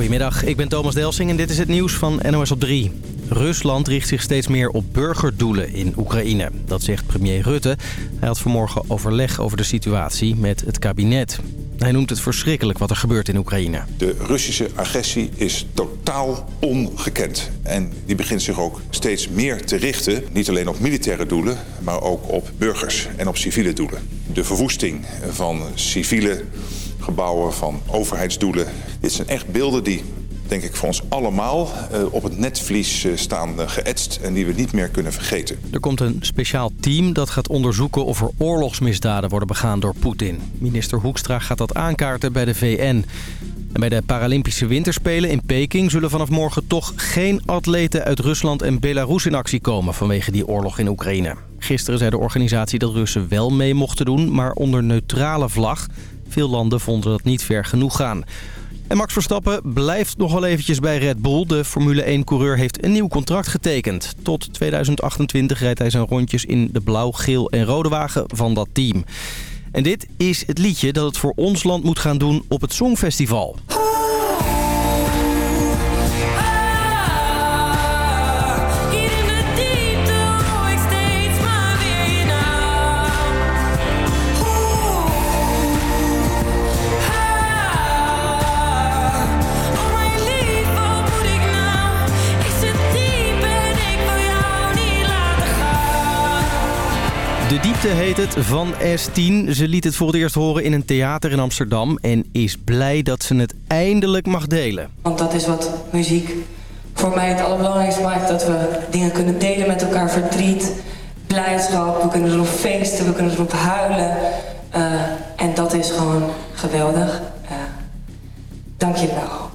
Goedemiddag, ik ben Thomas Delsing en dit is het nieuws van NOS op 3. Rusland richt zich steeds meer op burgerdoelen in Oekraïne. Dat zegt premier Rutte. Hij had vanmorgen overleg over de situatie met het kabinet. Hij noemt het verschrikkelijk wat er gebeurt in Oekraïne. De Russische agressie is totaal ongekend. En die begint zich ook steeds meer te richten, niet alleen op militaire doelen... maar ook op burgers en op civiele doelen. De verwoesting van civiele gebouwen, van overheidsdoelen. Dit zijn echt beelden die denk ik voor ons allemaal uh, op het netvlies uh, staan uh, geëtst en die we niet meer kunnen vergeten. Er komt een speciaal team dat gaat onderzoeken of er oorlogsmisdaden worden begaan door Poetin. Minister Hoekstra gaat dat aankaarten bij de VN. En bij de Paralympische Winterspelen in Peking zullen vanaf morgen toch geen atleten uit Rusland en Belarus in actie komen vanwege die oorlog in Oekraïne. Gisteren zei de organisatie dat Russen wel mee mochten doen, maar onder neutrale vlag. Veel landen vonden dat niet ver genoeg gaan. En Max Verstappen blijft nog wel eventjes bij Red Bull. De Formule 1-coureur heeft een nieuw contract getekend. Tot 2028 rijdt hij zijn rondjes in de blauw, geel en rode wagen van dat team. En dit is het liedje dat het voor ons land moet gaan doen op het Songfestival. De Diepte heet het van S10. Ze liet het voor het eerst horen in een theater in Amsterdam... en is blij dat ze het eindelijk mag delen. Want dat is wat muziek voor mij het allerbelangrijkste maakt. Dat we dingen kunnen delen met elkaar. Verdriet, blijdschap. We kunnen erop feesten, we kunnen erop huilen. Uh, en dat is gewoon geweldig. Uh, Dank je wel.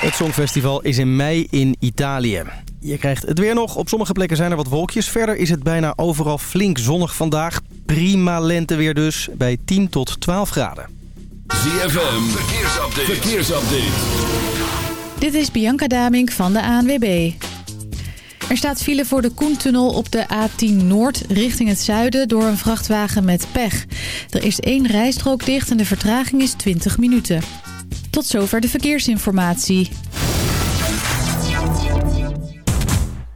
Het Songfestival is in mei in Italië. Je krijgt het weer nog. Op sommige plekken zijn er wat wolkjes. Verder is het bijna overal flink zonnig vandaag. Prima lenteweer dus, bij 10 tot 12 graden. ZFM, verkeersupdate. verkeersupdate. Dit is Bianca Damink van de ANWB. Er staat file voor de Koentunnel op de A10 Noord richting het zuiden door een vrachtwagen met pech. Er is één rijstrook dicht en de vertraging is 20 minuten. Tot zover de verkeersinformatie.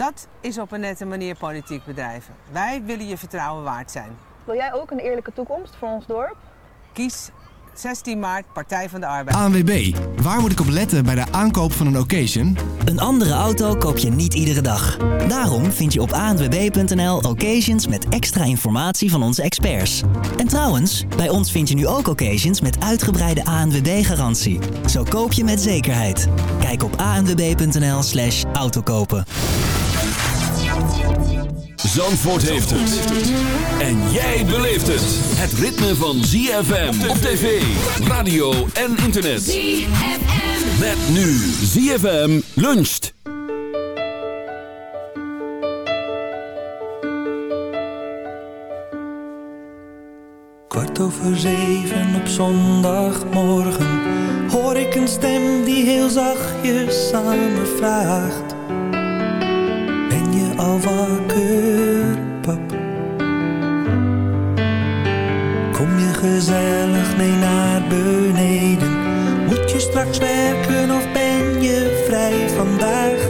Dat is op een nette manier politiek bedrijven. Wij willen je vertrouwen waard zijn. Wil jij ook een eerlijke toekomst voor ons dorp? Kies 16 maart Partij van de Arbeid. ANWB, waar moet ik op letten bij de aankoop van een occasion? Een andere auto koop je niet iedere dag. Daarom vind je op anwb.nl occasions met extra informatie van onze experts. En trouwens, bij ons vind je nu ook occasions met uitgebreide ANWB-garantie. Zo koop je met zekerheid. Kijk op anwb.nl slash autokopen. Zandvoort heeft het. En jij beleeft het. Het ritme van ZFM op tv, radio en internet. ZFM. Met nu ZFM luncht. Kwart over zeven op zondagmorgen hoor ik een stem die heel zachtjes aan me vraagt al wakker, pap? Kom je gezellig mee naar beneden? Moet je straks werken of ben je vrij vandaag?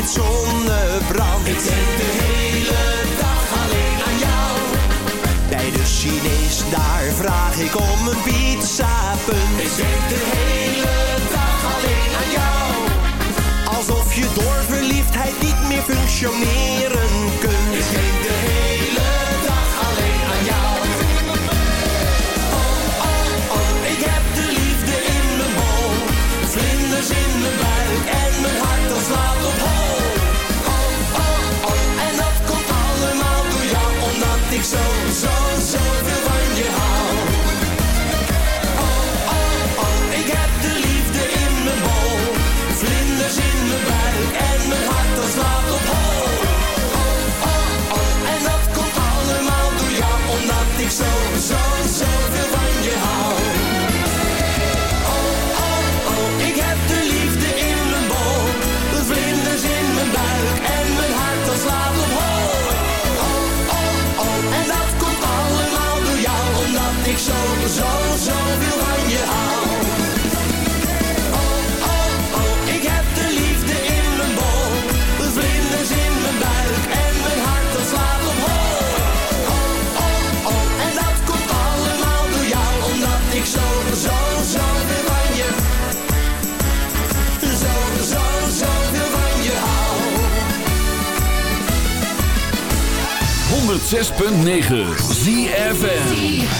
met zonnebrand. Ik denk de hele dag alleen aan jou. Bij de Chinees daar vraag ik om een pizza-punt. Ik denk de hele dag alleen aan jou. Alsof je door verliefdheid niet meer functioneren 106.9 ZFM.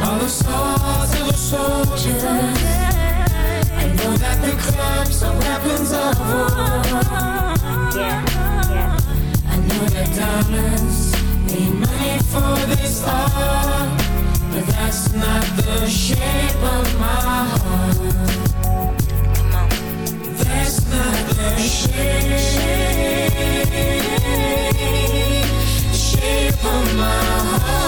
are the stars of the soldiers. I know that the clubs are weapons of war. I know that diamonds need money for this art. But that's not the shape of my heart. That's not the shape, shape of my And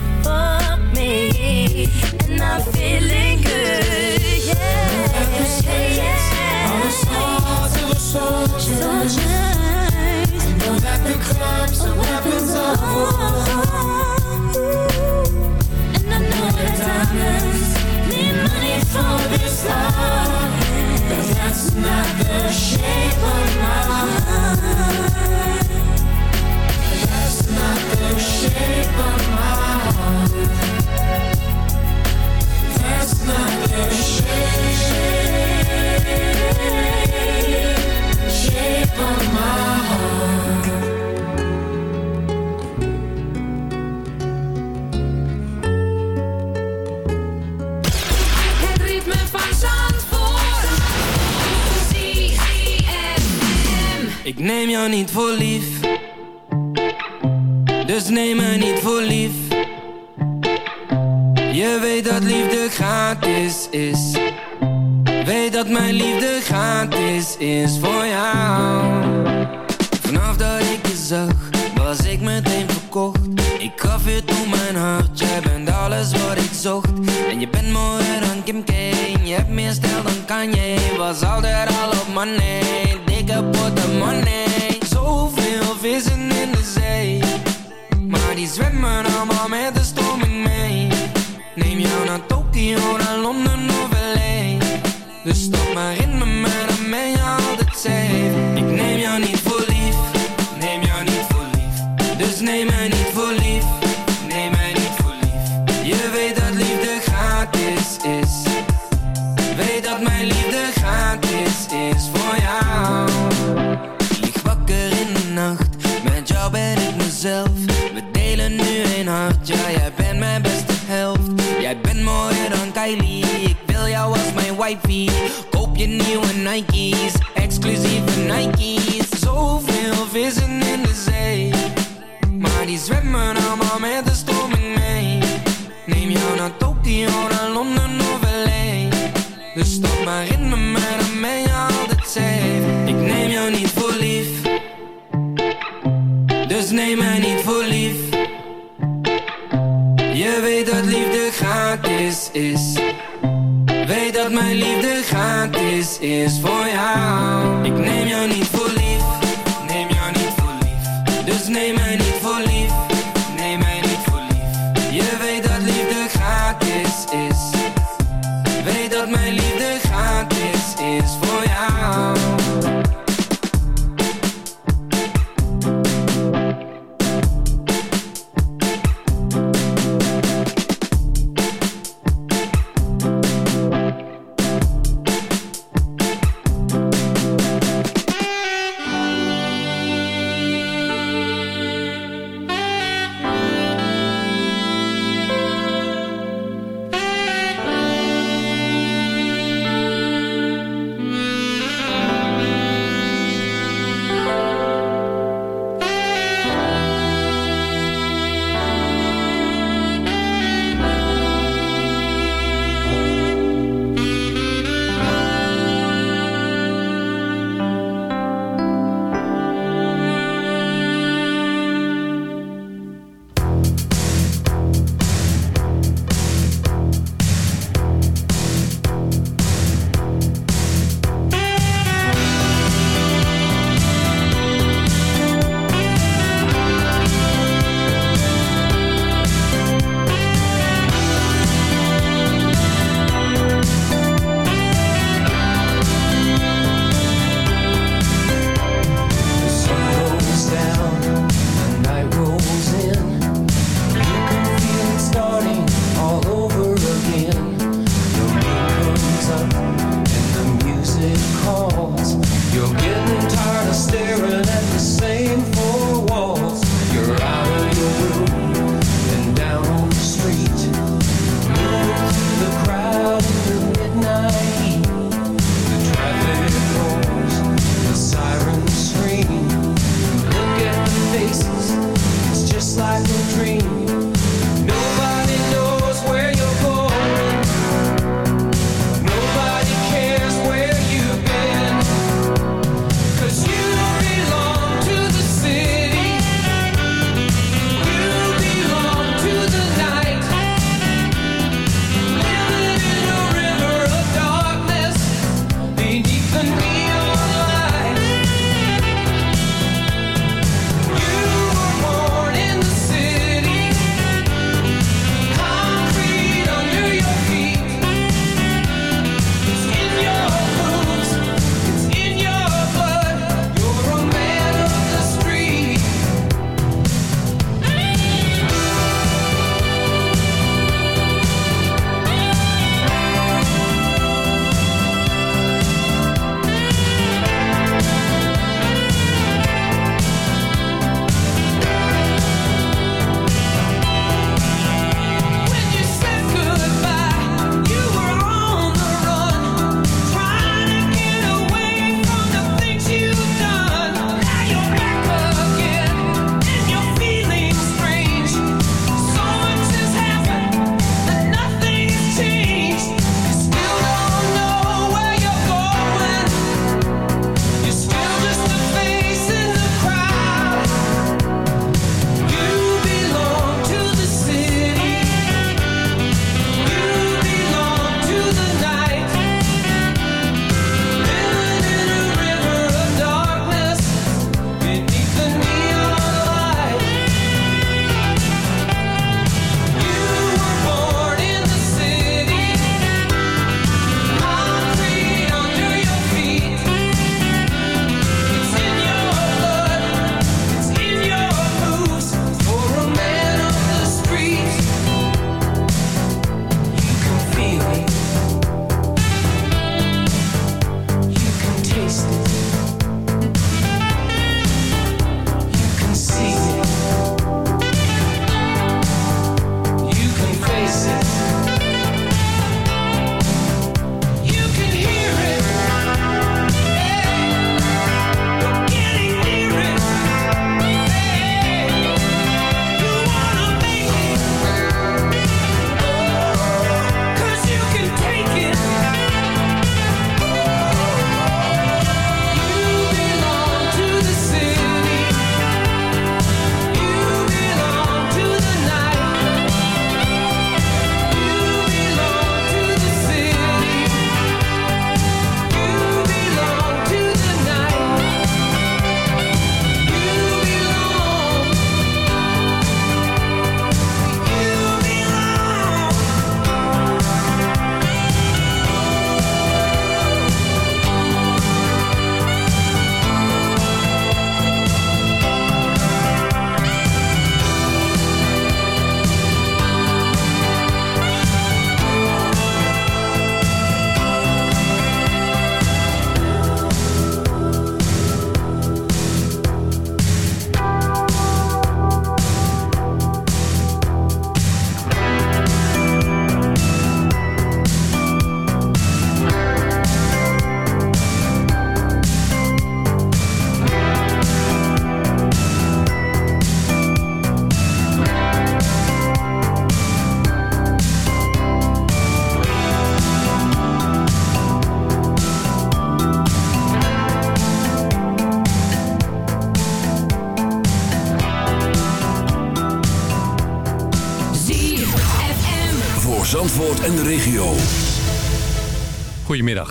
for me And I'm feeling good, yeah Soldiers. I know that the clubs are weapons of war. And I know that diamonds need money for this. But that's not the shape of my heart. That's not the shape of my Ik neem jou niet voor lief. Dus neem me niet voor lief Weet dat liefde gratis is. Weet dat mijn liefde gratis is voor jou. Vanaf dat ik je zag Was ik meteen verkocht. Ik gaf je toen mijn hart Jij bent alles wat ik zocht. En je bent mooier dan Kim K Je hebt meer stijl dan Kanye. Was altijd al op money Dikke money. Zoveel vissen in de zee. Maar die zwemmen allemaal met de jou Tokio, naar Nike's Exclusieve Nike's. Zoveel vissen in de zee. Maar die zwemmen allemaal met de stroming mee. Neem jou naar Tokio, naar Londen of L.A. Dus stap maar in me, maar dan ben je altijd safe. Ik neem jou niet voor lief. Dus neem mij niet voor lief. Je weet dat liefde gratis is dat mijn liefde gratis is voor jou. Ik neem jou niet voor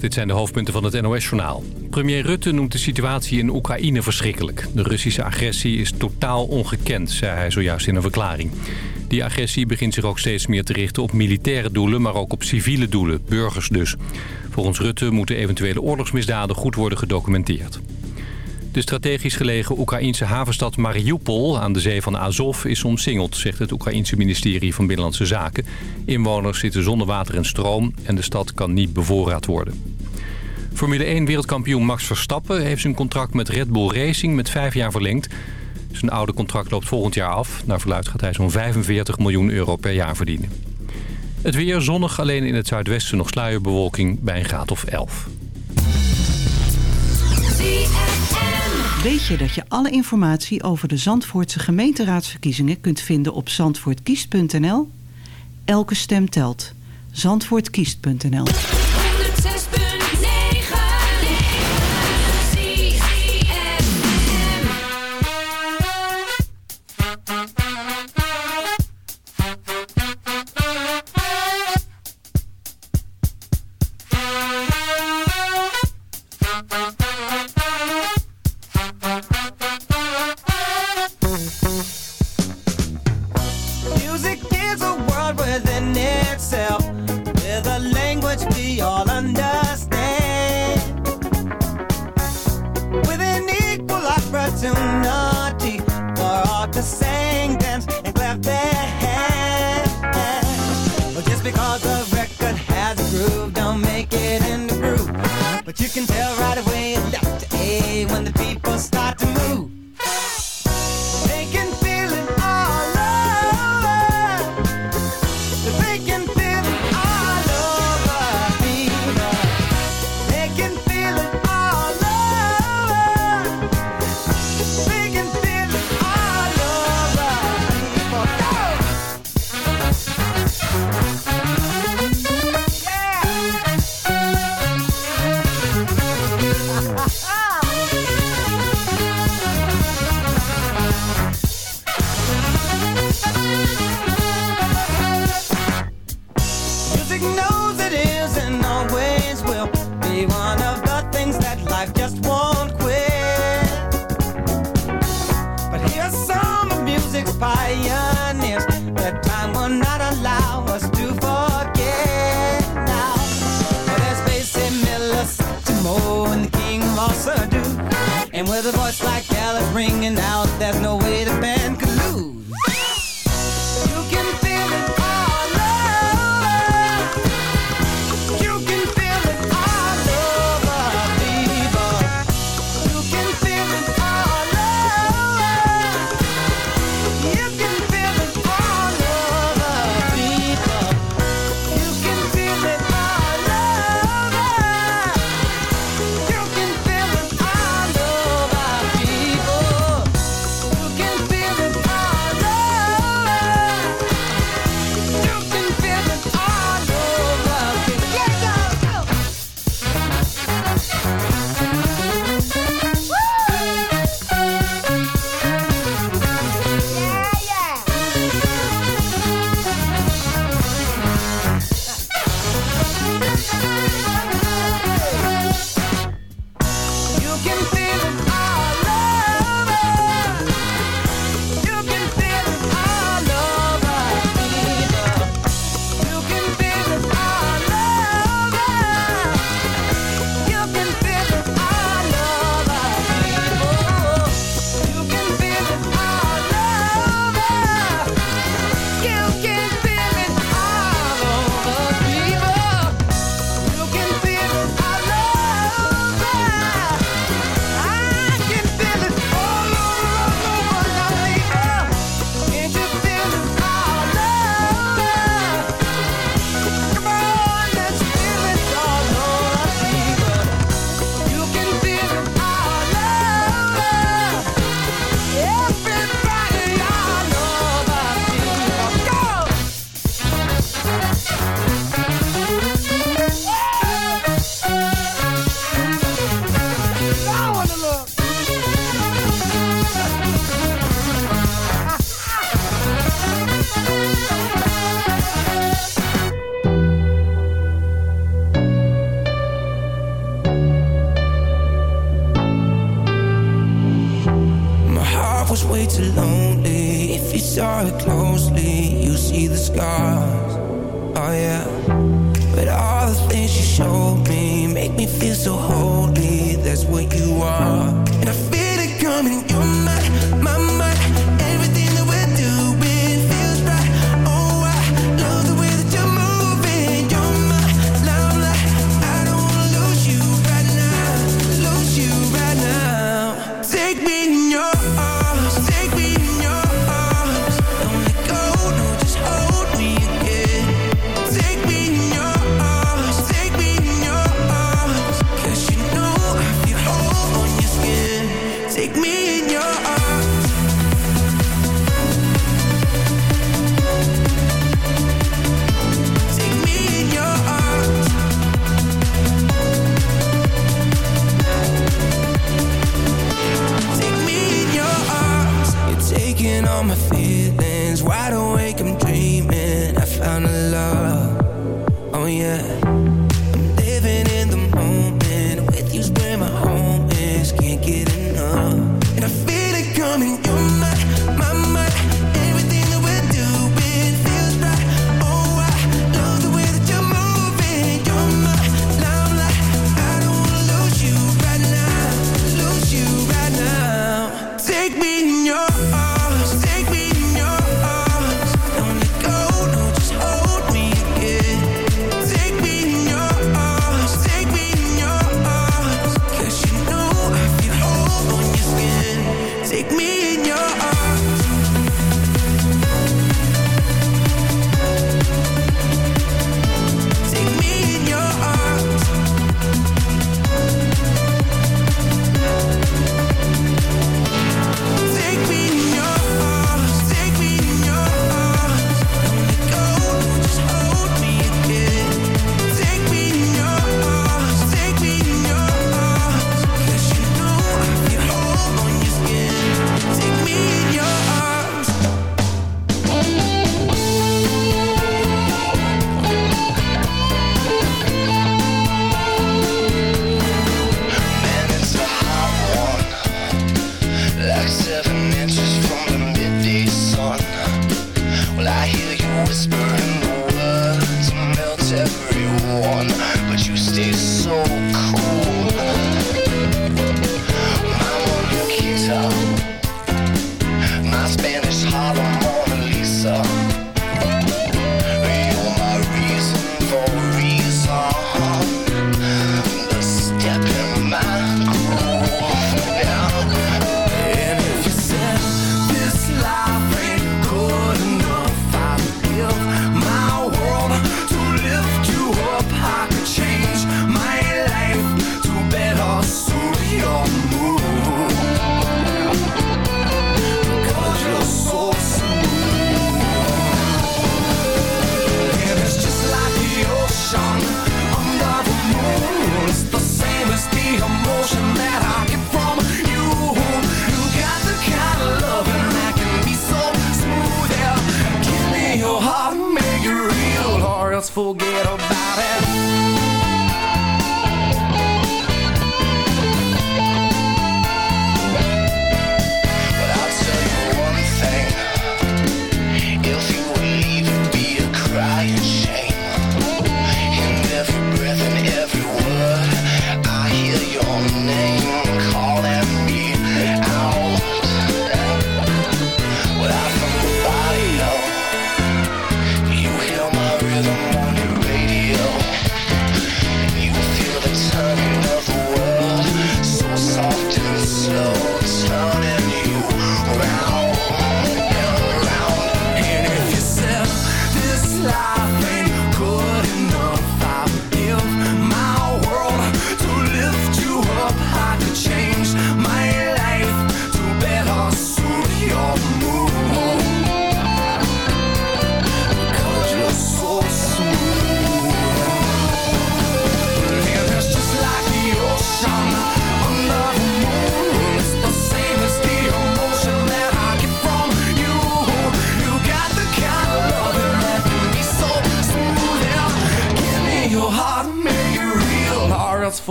Dit zijn de hoofdpunten van het NOS-journaal. Premier Rutte noemt de situatie in Oekraïne verschrikkelijk. De Russische agressie is totaal ongekend, zei hij zojuist in een verklaring. Die agressie begint zich ook steeds meer te richten op militaire doelen... maar ook op civiele doelen, burgers dus. Volgens Rutte moeten eventuele oorlogsmisdaden goed worden gedocumenteerd. De strategisch gelegen Oekraïense havenstad Mariupol aan de zee van Azov is omsingeld, zegt het Oekraïense ministerie van Binnenlandse Zaken. Inwoners zitten zonder water en stroom en de stad kan niet bevoorraad worden. Formule 1 wereldkampioen Max Verstappen heeft zijn contract met Red Bull Racing met vijf jaar verlengd. Zijn oude contract loopt volgend jaar af. Naar verluid gaat hij zo'n 45 miljoen euro per jaar verdienen. Het weer zonnig, alleen in het zuidwesten nog sluierbewolking bij een graad of 11. Weet je dat je alle informatie over de Zandvoortse gemeenteraadsverkiezingen kunt vinden op zandvoortkiest.nl? Elke stem telt. Zandvoortkiest.nl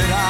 that I